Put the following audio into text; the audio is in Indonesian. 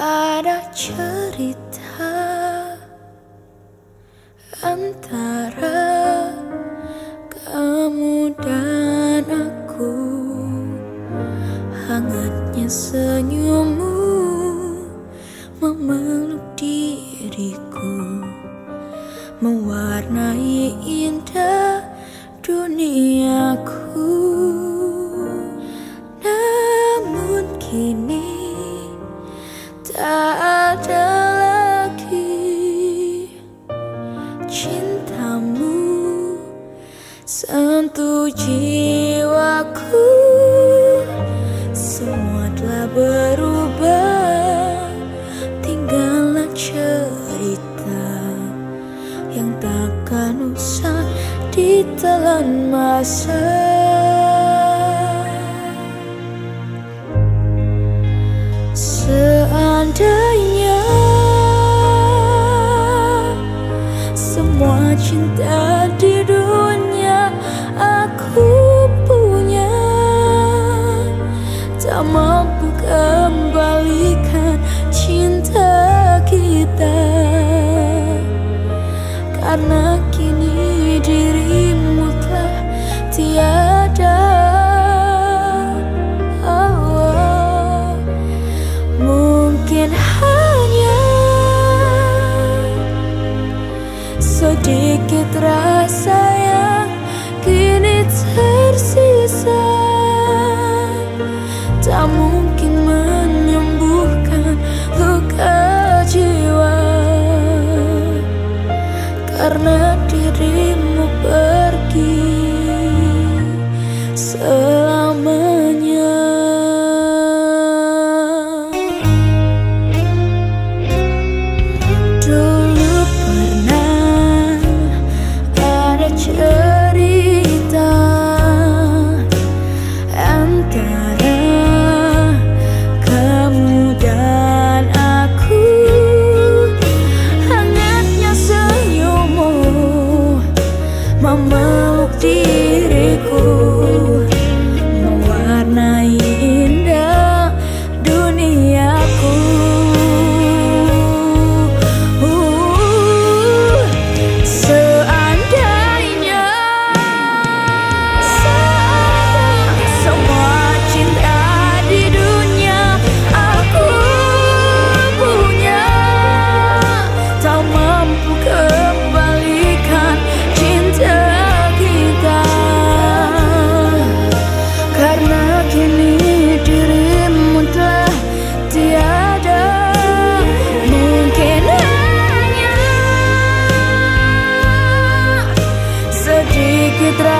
Ada cerita antara kamu dan aku. Hangatnya senyummu memeluk diriku. Mewarnai indah duniaku ada lagi cintamu sentuh jiwaku. Semua telah berubah. Tinggallah cerita yang takkan usah ditelan masa cinta di dunia aku punya. Tak mampu kembalikan cinta kita. Karena karena dirimu pergi. Se ветра.